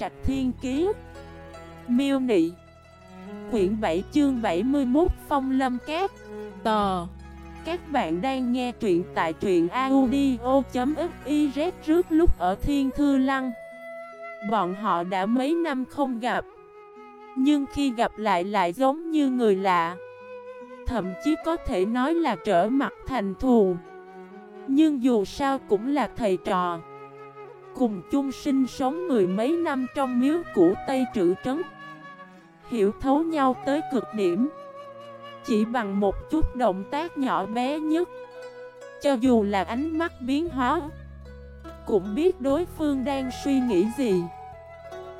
Trạch Thiên Kiế Miêu Nị. Quyển 7 chương 71 Phong Lâm Cát. Tò. Các bạn đang nghe truyện tại truyện audio.xyz trước lúc ở Thiên Thư Lăng. Bọn họ đã mấy năm không gặp. Nhưng khi gặp lại lại giống như người lạ. Thậm chí có thể nói là trở mặt thành thù. Nhưng dù sao cũng là thầy trò. Cùng chung sinh sống mười mấy năm trong miếu cũ Tây Trự Trấn. Hiểu thấu nhau tới cực điểm. Chỉ bằng một chút động tác nhỏ bé nhất. Cho dù là ánh mắt biến hóa, Cũng biết đối phương đang suy nghĩ gì.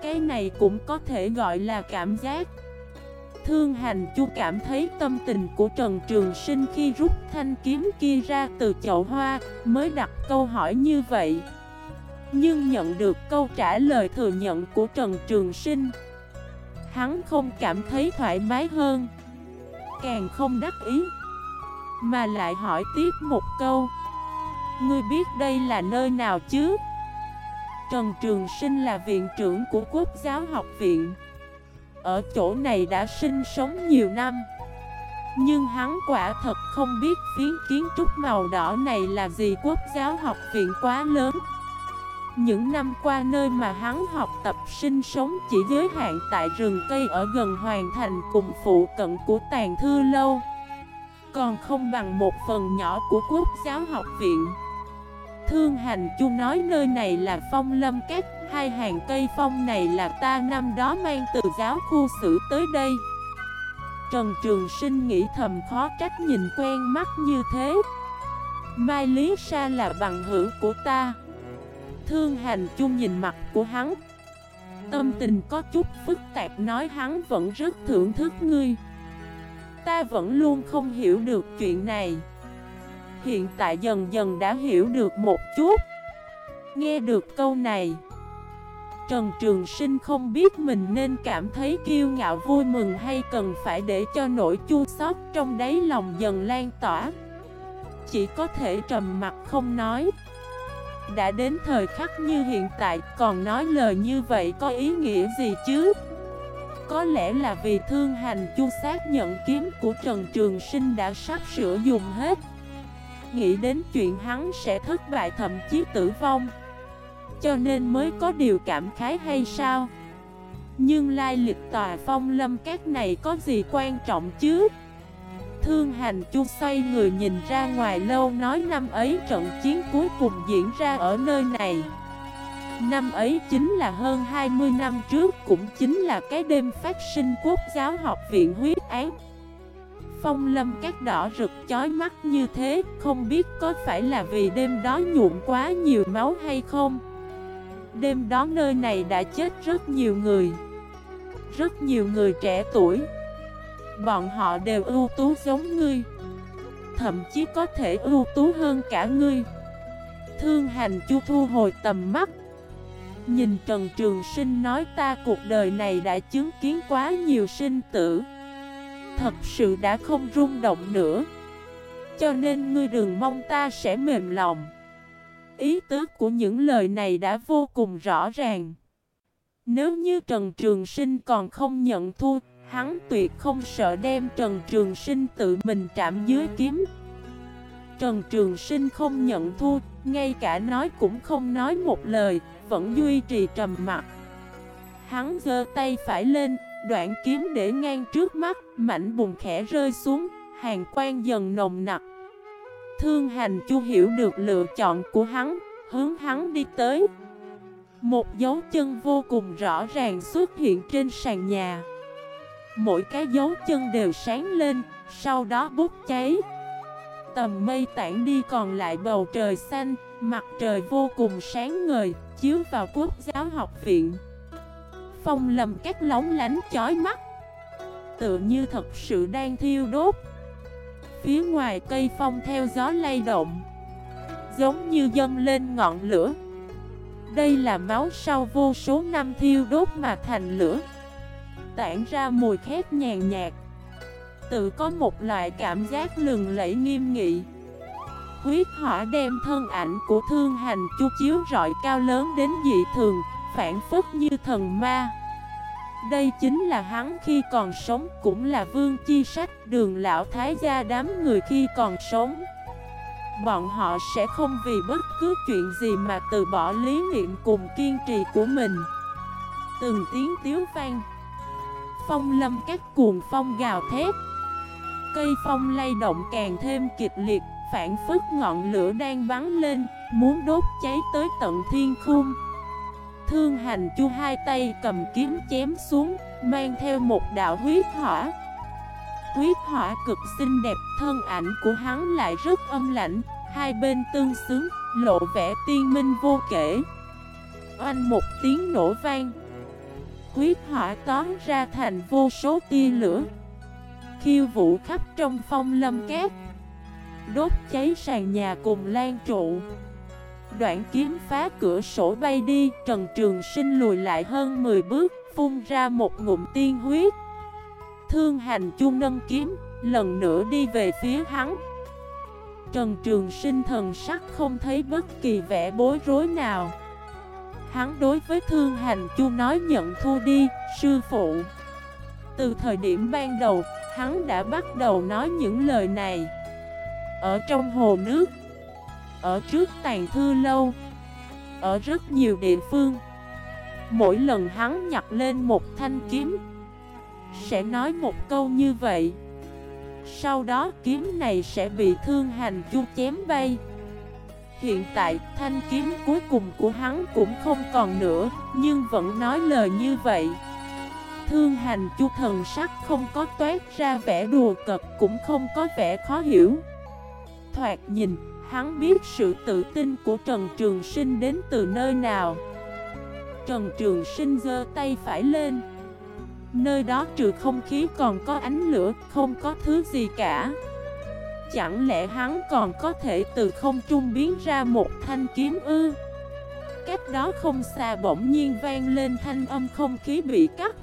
Cái này cũng có thể gọi là cảm giác. Thương hành chu cảm thấy tâm tình của Trần Trường Sinh khi rút thanh kiếm kia ra từ chậu hoa Mới đặt câu hỏi như vậy. Nhưng nhận được câu trả lời thừa nhận của Trần Trường Sinh. Hắn không cảm thấy thoải mái hơn, Càng không đắc ý, Mà lại hỏi tiếp một câu. Ngươi biết đây là nơi nào chứ? Trần Trường Sinh là viện trưởng của Quốc giáo học viện. Ở chỗ này đã sinh sống nhiều năm, Nhưng hắn quả thật không biết phiến kiến trúc màu đỏ này là gì. Quốc giáo học viện quá lớn những năm qua nơi mà hắn học tập sinh sống chỉ giới hạn tại rừng cây ở gần Hoàn Thành cùng phụ cận của Tàn Thư Lâu. Còn không bằng một phần nhỏ của Quốc giáo học viện. Thương Hành Chu nói nơi này là phong lâm các, Hai hàng cây phong này là ta năm đó mang từ giáo khu xử tới đây. Trần Trường Sinh nghĩ thầm khó trách nhìn quen mắt như thế. Mai Lý Sa là bằng hữu của ta. Thương hành chung nhìn mặt của hắn. Tâm tình có chút phức tạp nói hắn vẫn rất thưởng thức ngươi. Ta vẫn luôn không hiểu được chuyện này. Hiện tại dần dần đã hiểu được một chút. Nghe được câu này, Trần Trường Sinh không biết mình nên cảm thấy kiêu ngạo vui mừng hay cần phải để cho nỗi chua xót trong đáy lòng dần lan tỏa. Chỉ có thể trầm mặt không nói đã đến thời khắc như hiện tại, còn nói lời như vậy có ý nghĩa gì chứ? Có lẽ là vì thương hành chu xác nhận kiếm của Trần Trường Sinh đã sắp sửa dùng hết Nghĩ đến chuyện hắn sẽ thất bại thậm chí tử vong Cho nên mới có điều cảm khái hay sao? Nhưng lai lịch tòa phong lâm các này có gì quan trọng chứ? Thương hành chu xoay người nhìn ra ngoài lâu nói năm ấy trận chiến cuối cùng diễn ra ở nơi này. Năm ấy chính là hơn 20 năm trước, cũng chính là cái đêm phát sinh quốc giáo học viện huyết án Phong lâm các đỏ rực chói mắt như thế, Không biết có phải là vì đêm đó nhuộm quá nhiều máu hay không? Đêm đó nơi này đã chết rất nhiều người. Rất nhiều người trẻ tuổi. Bọn họ đều ưu tú giống ngươi. Thậm chí có thể ưu tú hơn cả ngươi. Thương hành chu thu hồi tầm mắt. Nhìn Trần Trường Sinh nói ta cuộc đời này đã chứng kiến quá nhiều sinh tử. Thật sự đã không rung động nữa. Cho nên ngươi đừng mong ta sẽ mềm lòng. Ý tứ của những lời này đã vô cùng rõ ràng. Nếu như Trần Trường Sinh còn không nhận thua Hắn tuyệt không sợ đem Trần Trường Sinh tự mình chạm dưới kiếm. Trần Trường Sinh không nhận thua, Ngay cả nói cũng không nói một lời, Vẫn duy trì trầm mặt Hắn giơ tay phải lên, Đoạn kiếm để ngang trước mắt, Mảnh bùng khẽ rơi xuống, Hàng quan dần nồng nặc. Thương hành chu hiểu được lựa chọn của hắn, Hướng hắn đi tới. Một dấu chân vô cùng rõ ràng xuất hiện trên sàn nhà. Mỗi cái dấu chân đều sáng lên, sau đó bút cháy. Tầm mây tản đi còn lại bầu trời xanh, mặt trời vô cùng sáng ngời, chiếu vào quốc giáo học viện. Phong lầm các lóng lánh chói mắt Tựa như thật sự đang thiêu đốt. Phía ngoài cây phong theo gió lay động Giống như dâng lên ngọn lửa. Đây là máu sau vô số năm thiêu đốt mà thành lửa tản ra mùi khét nhàn nhạt. Tự có một loại cảm giác lừng lẫy nghiêm nghị. Huyết hỏa đem thân ảnh của thương hành chu chiếu rọi cao lớn đến dị thường, phản phất như thần ma. Đây chính là hắn khi còn sống, Cũng là vương chi sách, đường lão thái gia đám người khi còn sống. Bọn họ sẽ không vì bất cứ chuyện gì mà từ bỏ lý niệm cùng kiên trì của mình. Từng tiếng tiếu vang Phong lâm các cuồng phong gào thét. Cây phong lay động càng thêm kịch liệt, Phản phức ngọn lửa đang bắn lên, Muốn đốt cháy tới tận thiên khung. Thương hành chu hai tay cầm kiếm chém xuống, Mang theo một đạo huyết hỏa. Huyết hỏa cực xinh đẹp, Thân ảnh của hắn lại rất âm lạnh Hai bên tương xứng, Lộ vẻ tiên minh vô kể. Oanh một tiếng nổ vang Huyết hỏa tóm ra thành vô số tia lửa Khiêu vũ khắp trong phong lâm két, Đốt cháy sàn nhà cùng lan trụ. Đoạn kiếm phá cửa sổ bay đi Trần Trường Sinh lùi lại hơn 10 bước Phun ra một ngụm tiên huyết. Thương hành chung nâng kiếm Lần nữa đi về phía hắn. Trần Trường Sinh thần sắc không thấy bất kỳ vẻ bối rối nào. Hắn đối với Thương Hành Chu nói nhận thu đi, sư phụ. Từ thời điểm ban đầu, hắn đã bắt đầu nói những lời này. Ở trong hồ nước Ở trước tàn thư lâu Ở rất nhiều địa phương Mỗi lần hắn nhặt lên một thanh kiếm Sẽ nói một câu như vậy. Sau đó kiếm này sẽ bị thương hành chu chém bay. Hiện tại, thanh kiếm cuối cùng của hắn cũng không còn nữa, Nhưng vẫn nói lời như vậy. Thương hành chu thần sắc không có toát ra vẻ đùa cợt, Cũng không có vẻ khó hiểu. Thoạt nhìn, Hắn biết sự tự tin của Trần Trường Sinh đến từ nơi nào. Trần Trường Sinh giơ tay phải lên. Nơi đó trừ không khí còn có ánh lửa, Không có thứ gì cả. Chẳng lẽ hắn còn có thể từ không trung biến ra một thanh kiếm ư? Cách đó không xa bỗng nhiên vang lên thanh âm không khí bị cắt.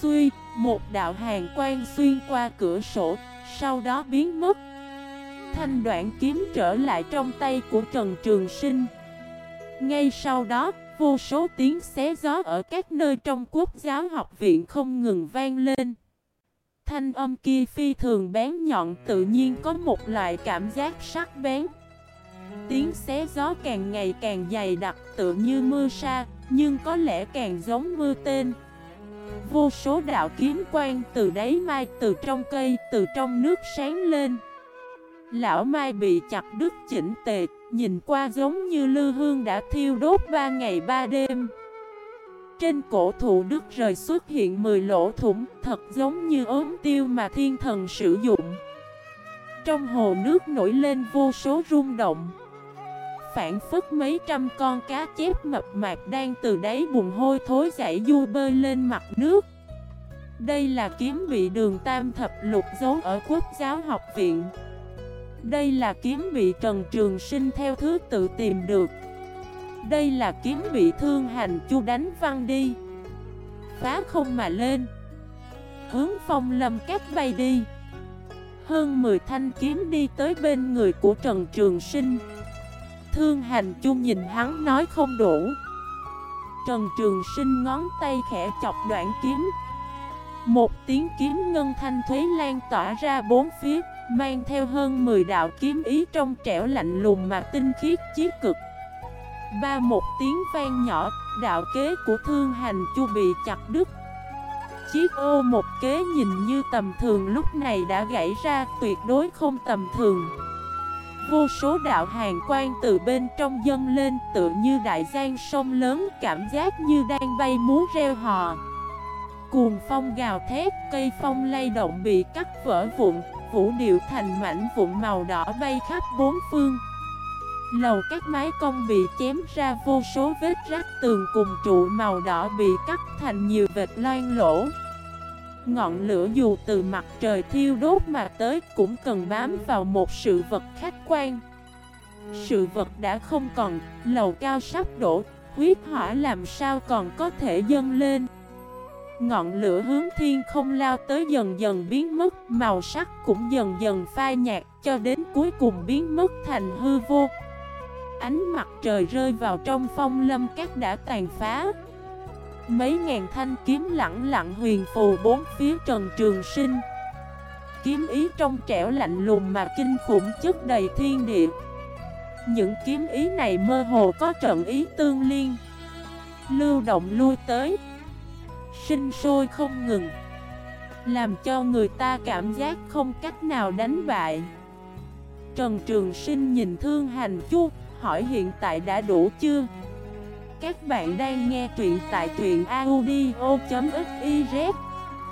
Xuy, một đạo hàng quang xuyên qua cửa sổ, sau đó biến mất. Thanh đoạn kiếm trở lại trong tay của Trần Trường Sinh. Ngay sau đó, vô số tiếng xé gió ở các nơi trong quốc giáo học viện không ngừng vang lên. Thanh âm kia phi thường bén nhọn, tự nhiên có một loại cảm giác sắc bén. Tiếng xé gió càng ngày càng dày đặc tự như mưa sa, Nhưng có lẽ càng giống mưa tên. Vô số đạo kiếm quang từ đáy mai, từ trong cây, từ trong nước sáng lên. Lão mai bị chặt đứt chỉnh tề, Nhìn qua giống như lư hương đã thiêu đốt ba ngày ba đêm trên cổ thụ đức rời xuất hiện 10 lỗ thủng, Thật giống như ốm tiêu mà thiên thần sử dụng. Trong hồ nước nổi lên vô số rung động. Phản phức mấy trăm con cá chép mập mạp đang từ đáy bùn hôi thối dãy du bơi lên mặt nước. Đây là kiếm bị đường tam thập lục giấu ở quốc giáo học viện. Đây là kiếm bị Trần Trường Sinh theo thứ tự tìm được đây là kiếm bị thương hành chu đánh văng đi. Phá không mà lên. Hướng phong lâm cát bay đi. Hơn 10 thanh kiếm đi tới bên người của Trần Trường Sinh. Thương hành chu nhìn hắn nói không đủ. Trần Trường Sinh ngón tay khẽ chọc đoạn kiếm. Một tiếng kiếm ngân thanh thuế lan tỏa ra bốn phía, Mang theo hơn 10 đạo kiếm ý trong trẻo lạnh lùng mà tinh khiết chí cực. Ba một tiếng vang nhỏ, đạo kế của thương hành chu bị chặt đứt. Chiếc ô một kế nhìn như tầm thường lúc này đã gãy ra tuyệt đối không tầm thường. Vô số đạo hàng quang từ bên trong dâng lên tựa như đại giang sông lớn cảm giác như đang bay múa reo hò. Cuồng phong gào thét, cây phong lay động bị cắt vỡ vụn, vũ điệu thành mảnh vụn màu đỏ bay khắp bốn phương. Lầu các mái công bị chém ra vô số vết rách tường cùng trụ màu đỏ bị cắt thành nhiều vệt loan lỗ. Ngọn lửa dù từ mặt trời thiêu đốt mà tới cũng cần bám vào một sự vật khách quan. Sự vật đã không còn, lầu cao sắp đổ, huyết hỏa làm sao còn có thể dâng lên. Ngọn lửa hướng thiên không lao tới dần dần biến mất Màu sắc cũng dần dần phai nhạt cho đến cuối cùng biến mất thành hư vô. Ánh mặt trời rơi vào trong phong lâm các đã tàn phá. Mấy ngàn thanh kiếm lặng lặng huyền phù bốn phía Trần Trường Sinh. Kiếm ý trong trẻo lạnh lùng mà kinh khủng chất đầy thiên địa. Những kiếm ý này mơ hồ có trận ý tương liên. Lưu động lui tới. Sinh sôi không ngừng. Làm cho người ta cảm giác không cách nào đánh bại. Trần Trường Sinh nhìn Thương Hành Chu Hỏi hiện tại đã đủ chưa? Các bạn đang nghe truyện tại truyện audio.fif